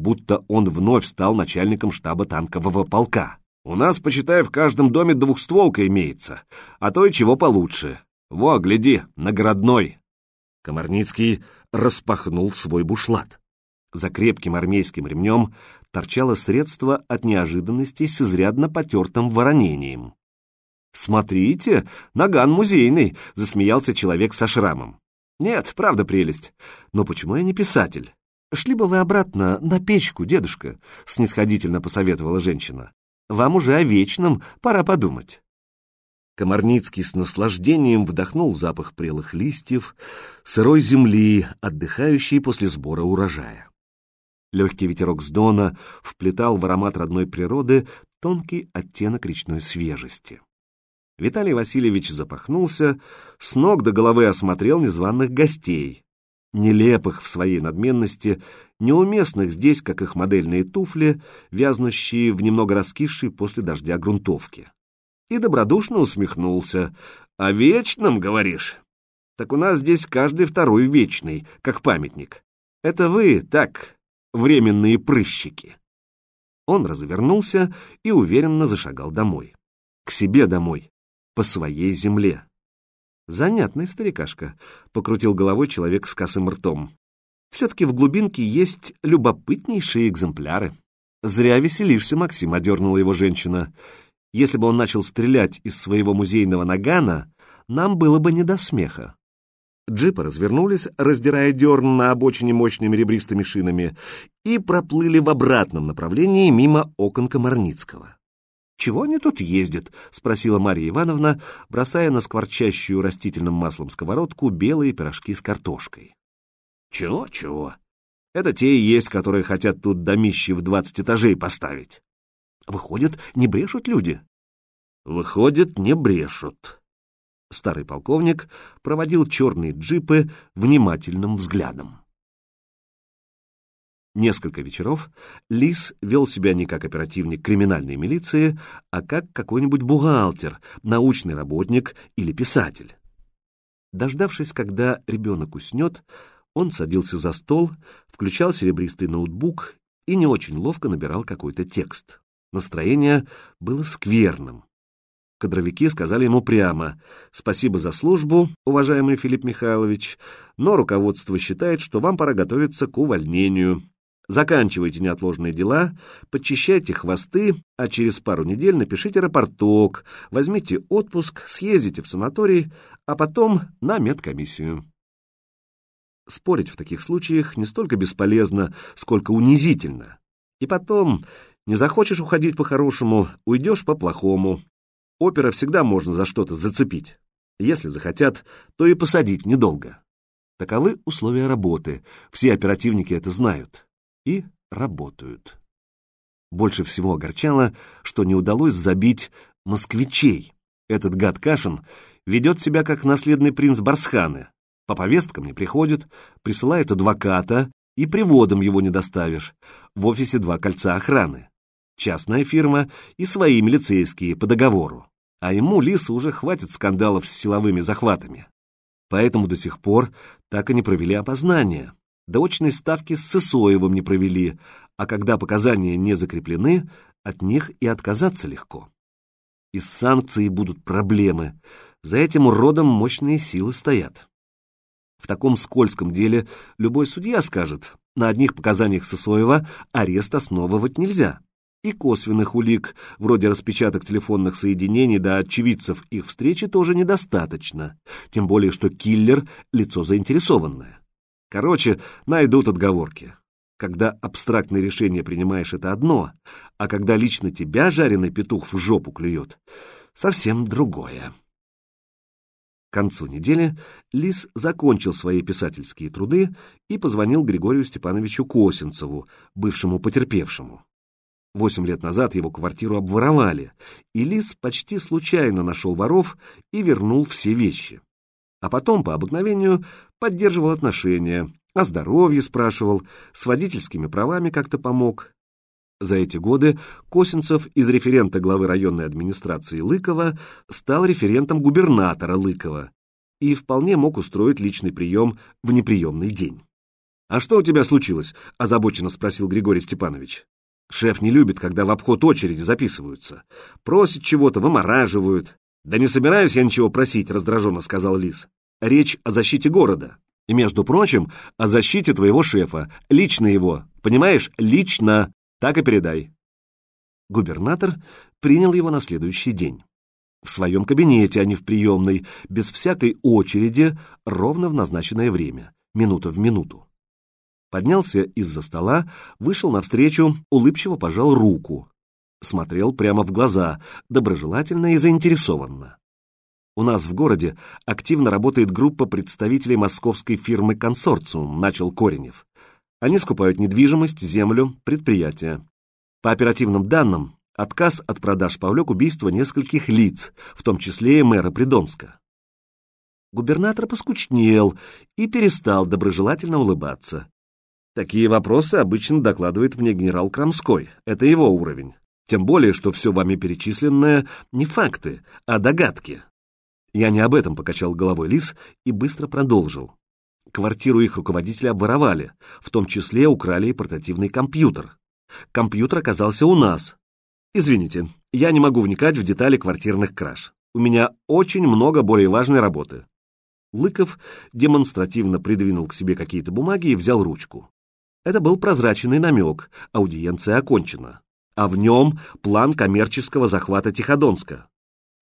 будто он вновь стал начальником штаба танкового полка. «У нас, почитай, в каждом доме двухстволка имеется, а то и чего получше. Во, гляди, наградной!» Комарницкий распахнул свой бушлат. За крепким армейским ремнем торчало средство от неожиданности с изрядно потертым воронением. «Смотрите, наган музейный!» — засмеялся человек со шрамом. «Нет, правда прелесть. Но почему я не писатель?» «Шли бы вы обратно на печку, дедушка», — снисходительно посоветовала женщина. «Вам уже о вечном пора подумать». Комарницкий с наслаждением вдохнул запах прелых листьев, сырой земли, отдыхающей после сбора урожая. Легкий ветерок с дона вплетал в аромат родной природы тонкий оттенок речной свежести. Виталий Васильевич запахнулся, с ног до головы осмотрел незваных гостей, нелепых в своей надменности, неуместных здесь, как их модельные туфли, вязнущие в немного раскисшей после дождя грунтовке. И добродушно усмехнулся. «О вечном, говоришь? Так у нас здесь каждый второй вечный, как памятник. Это вы, так, временные прыщики». Он развернулся и уверенно зашагал домой. К себе домой, по своей земле. Занятный старикашка, — покрутил головой человек с косым ртом. Все-таки в глубинке есть любопытнейшие экземпляры. Зря веселишься, Максим, — одернула его женщина. Если бы он начал стрелять из своего музейного нагана, нам было бы не до смеха. Джипы развернулись, раздирая дерн на обочине мощными ребристыми шинами, и проплыли в обратном направлении мимо окон Комарницкого. «Чего они тут ездят?» — спросила Марья Ивановна, бросая на скворчащую растительным маслом сковородку белые пирожки с картошкой. «Чего-чего? Это те и есть, которые хотят тут домищи в двадцать этажей поставить». «Выходит, не брешут люди?» «Выходит, не брешут». Старый полковник проводил черные джипы внимательным взглядом. Несколько вечеров Лис вел себя не как оперативник криминальной милиции, а как какой-нибудь бухгалтер, научный работник или писатель. Дождавшись, когда ребенок уснет, он садился за стол, включал серебристый ноутбук и не очень ловко набирал какой-то текст. Настроение было скверным. Кадровики сказали ему прямо «Спасибо за службу, уважаемый Филипп Михайлович, но руководство считает, что вам пора готовиться к увольнению. Заканчивайте неотложные дела, подчищайте хвосты, а через пару недель напишите рапорток, возьмите отпуск, съездите в санаторий, а потом на медкомиссию. Спорить в таких случаях не столько бесполезно, сколько унизительно. И потом, не захочешь уходить по-хорошему, уйдешь по-плохому. Опера всегда можно за что-то зацепить. Если захотят, то и посадить недолго. Таковы условия работы, все оперативники это знают и работают. Больше всего огорчало, что не удалось забить москвичей. Этот гад Кашин ведет себя как наследный принц Барсханы. По повесткам не приходит, присылает адвоката, и приводом его не доставишь. В офисе два кольца охраны. Частная фирма и свои милицейские по договору. А ему, Лису, уже хватит скандалов с силовыми захватами. Поэтому до сих пор так и не провели опознание до очной ставки с Сысоевым не провели, а когда показания не закреплены, от них и отказаться легко. Из санкций будут проблемы. За этим уродом мощные силы стоят. В таком скользком деле любой судья скажет, на одних показаниях Сысоева арест основывать нельзя. И косвенных улик, вроде распечаток телефонных соединений до очевидцев их встречи, тоже недостаточно. Тем более, что киллер — лицо заинтересованное. Короче, найдут отговорки. Когда абстрактное решение принимаешь, это одно, а когда лично тебя жареный петух в жопу клюет, совсем другое. К концу недели Лис закончил свои писательские труды и позвонил Григорию Степановичу Косинцеву, бывшему потерпевшему. Восемь лет назад его квартиру обворовали, и Лис почти случайно нашел воров и вернул все вещи. А потом, по обыкновению, поддерживал отношения, о здоровье спрашивал, с водительскими правами как-то помог. За эти годы Косинцев из референта главы районной администрации Лыкова стал референтом губернатора Лыкова и вполне мог устроить личный прием в неприемный день. «А что у тебя случилось?» — озабоченно спросил Григорий Степанович. «Шеф не любит, когда в обход очереди записываются. Просит чего-то, вымораживают». «Да не собираюсь я ничего просить», — раздраженно сказал Лис. «Речь о защите города. И, между прочим, о защите твоего шефа. Лично его. Понимаешь? Лично. Так и передай». Губернатор принял его на следующий день. В своем кабинете, а не в приемной, без всякой очереди, ровно в назначенное время, минута в минуту. Поднялся из-за стола, вышел навстречу, улыбчиво пожал руку. Смотрел прямо в глаза, доброжелательно и заинтересованно. У нас в городе активно работает группа представителей московской фирмы «Консорциум», начал Коренев. Они скупают недвижимость, землю, предприятия. По оперативным данным, отказ от продаж повлек убийство нескольких лиц, в том числе и мэра Придонска. Губернатор поскучнел и перестал доброжелательно улыбаться. Такие вопросы обычно докладывает мне генерал Крамской. Это его уровень. Тем более, что все вами перечисленное не факты, а догадки. Я не об этом покачал головой Лис и быстро продолжил. Квартиру их руководителя обворовали, в том числе украли и портативный компьютер. Компьютер оказался у нас. Извините, я не могу вникать в детали квартирных краж. У меня очень много более важной работы. Лыков демонстративно придвинул к себе какие-то бумаги и взял ручку. Это был прозрачный намек, аудиенция окончена. А в нем план коммерческого захвата Тиходонска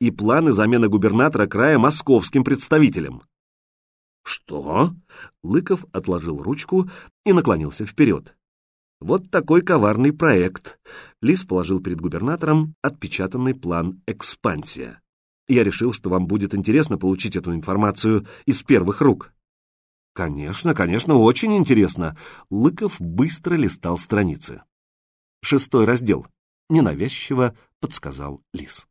и планы замены губернатора края московским представителем. «Что?» — Лыков отложил ручку и наклонился вперед. Вот такой коварный проект. Лис положил перед губернатором отпечатанный план «Экспансия». Я решил, что вам будет интересно получить эту информацию из первых рук. Конечно, конечно, очень интересно. Лыков быстро листал страницы. Шестой раздел. Ненавязчиво подсказал Лис.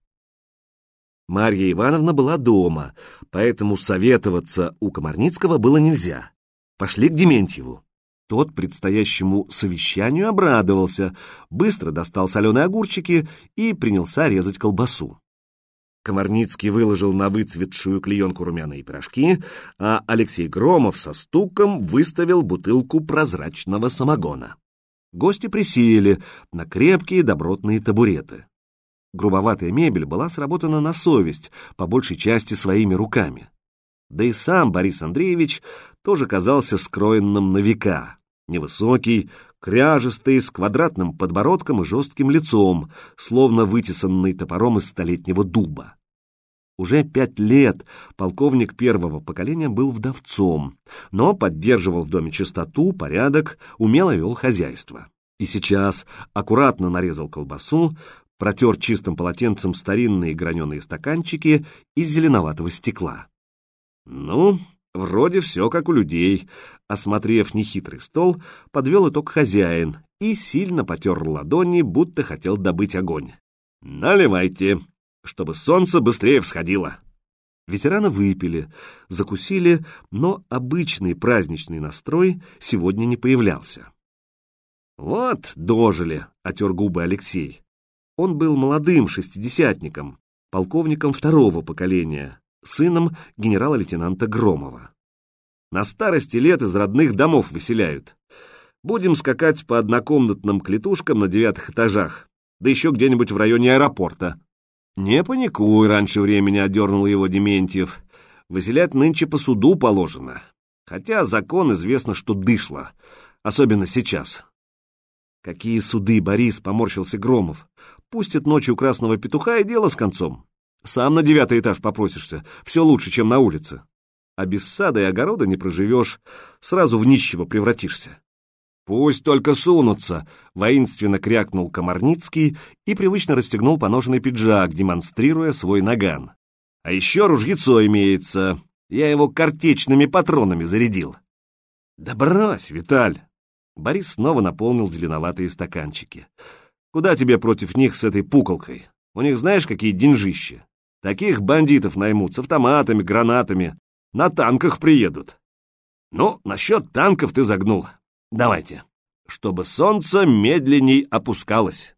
Марья Ивановна была дома, поэтому советоваться у Комарницкого было нельзя. Пошли к Дементьеву. Тот предстоящему совещанию обрадовался, быстро достал соленые огурчики и принялся резать колбасу. Комарницкий выложил на выцветшую клеенку румяные пирожки, а Алексей Громов со стуком выставил бутылку прозрачного самогона. Гости присели на крепкие добротные табуреты. Грубоватая мебель была сработана на совесть, по большей части своими руками. Да и сам Борис Андреевич тоже казался скроенным на века. Невысокий, кряжестый, с квадратным подбородком и жестким лицом, словно вытесанный топором из столетнего дуба. Уже пять лет полковник первого поколения был вдовцом, но поддерживал в доме чистоту, порядок, умело вел хозяйство. И сейчас аккуратно нарезал колбасу, протер чистым полотенцем старинные граненые стаканчики из зеленоватого стекла. «Ну, вроде все как у людей», — осмотрев нехитрый стол, подвел итог хозяин и сильно потер ладони, будто хотел добыть огонь. «Наливайте!» Чтобы солнце быстрее всходило. Ветераны выпили, закусили, но обычный праздничный настрой сегодня не появлялся. «Вот дожили», — отер губы Алексей. Он был молодым шестидесятником, полковником второго поколения, сыном генерала-лейтенанта Громова. На старости лет из родных домов выселяют. Будем скакать по однокомнатным клетушкам на девятых этажах, да еще где-нибудь в районе аэропорта. «Не паникуй, раньше времени», — одернул его Дементьев. «Выселять нынче по суду положено. Хотя закон известно, что дышло, особенно сейчас». «Какие суды, Борис?» — поморщился Громов. «Пустят ночью красного петуха и дело с концом. Сам на девятый этаж попросишься, все лучше, чем на улице. А без сада и огорода не проживешь, сразу в нищего превратишься». «Пусть только сунутся!» — воинственно крякнул Комарницкий и привычно расстегнул поноженный пиджак, демонстрируя свой наган. «А еще ружьецо имеется. Я его картечными патронами зарядил». «Да брось, Виталь!» Борис снова наполнил зеленоватые стаканчики. «Куда тебе против них с этой пуколкой? У них знаешь, какие деньжища? Таких бандитов наймут с автоматами, гранатами. На танках приедут». «Ну, насчет танков ты загнул. Давайте, чтобы солнце медленней опускалось.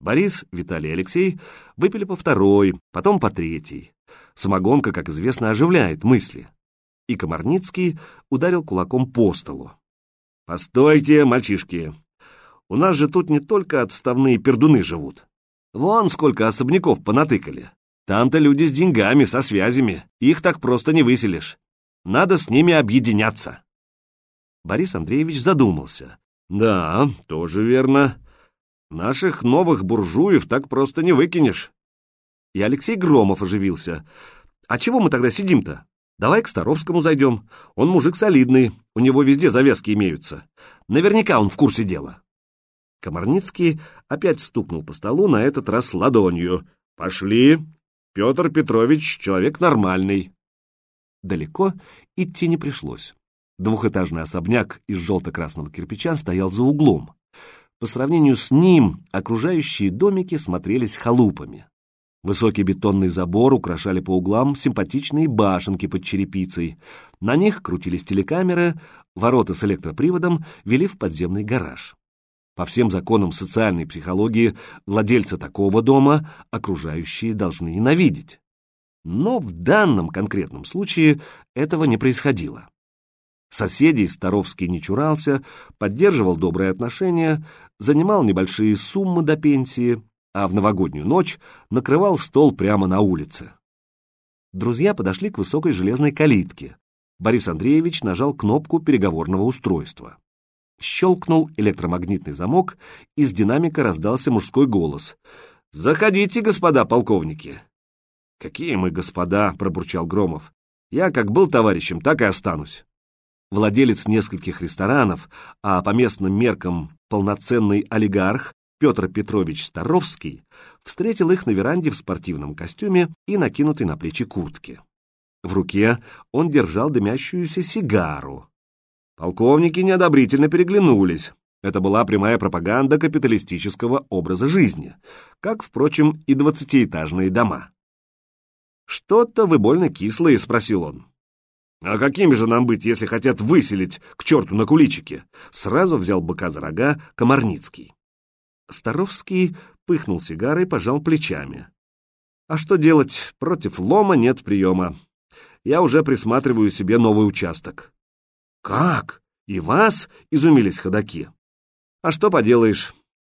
Борис, Виталий и Алексей выпили по второй, потом по третьей. Самогонка, как известно, оживляет мысли. И Комарницкий ударил кулаком по столу. Постойте, мальчишки. У нас же тут не только отставные пердуны живут. Вон сколько особняков понатыкали. Там-то люди с деньгами, со связями. Их так просто не выселишь. Надо с ними объединяться. Борис Андреевич задумался. Да, тоже верно. Наших новых буржуев так просто не выкинешь. И Алексей Громов оживился. А чего мы тогда сидим-то? Давай к Старовскому зайдем. Он мужик солидный, у него везде завязки имеются. Наверняка он в курсе дела. Комарницкий опять стукнул по столу, на этот раз ладонью. «Пошли! Петр Петрович человек нормальный!» Далеко идти не пришлось. Двухэтажный особняк из желто-красного кирпича стоял за углом. По сравнению с ним окружающие домики смотрелись халупами. Высокий бетонный забор украшали по углам симпатичные башенки под черепицей. На них крутились телекамеры, ворота с электроприводом вели в подземный гараж. По всем законам социальной психологии владельца такого дома окружающие должны ненавидеть. Но в данном конкретном случае этого не происходило. Соседей Старовский не чурался, поддерживал добрые отношения, занимал небольшие суммы до пенсии, а в новогоднюю ночь накрывал стол прямо на улице. Друзья подошли к высокой железной калитке. Борис Андреевич нажал кнопку переговорного устройства. Щелкнул электромагнитный замок, из динамика раздался мужской голос. «Заходите, господа полковники!» «Какие мы господа!» — пробурчал Громов. «Я как был товарищем, так и останусь». Владелец нескольких ресторанов, а по местным меркам полноценный олигарх, Петр Петрович Старовский встретил их на веранде в спортивном костюме и накинутой на плечи куртке. В руке он держал дымящуюся сигару. Полковники неодобрительно переглянулись. Это была прямая пропаганда капиталистического образа жизни, как, впрочем, и двадцатиэтажные дома. «Что-то вы больно кислые», — спросил он. «А какими же нам быть, если хотят выселить к черту на куличике?» Сразу взял быка за рога Комарницкий. Старовский пыхнул сигарой, пожал плечами. А что делать? Против лома нет приема. Я уже присматриваю себе новый участок. Как? И вас? Изумились ходаки. А что поделаешь?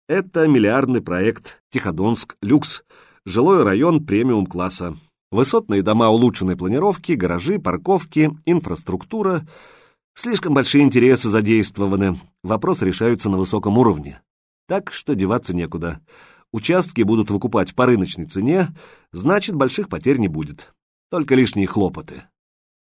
Это миллиардный проект Тиходонск Люкс, жилой район премиум-класса. Высотные дома улучшенной планировки, гаражи, парковки, инфраструктура. Слишком большие интересы задействованы. Вопросы решаются на высоком уровне. Так что деваться некуда. Участки будут выкупать по рыночной цене, значит, больших потерь не будет. Только лишние хлопоты.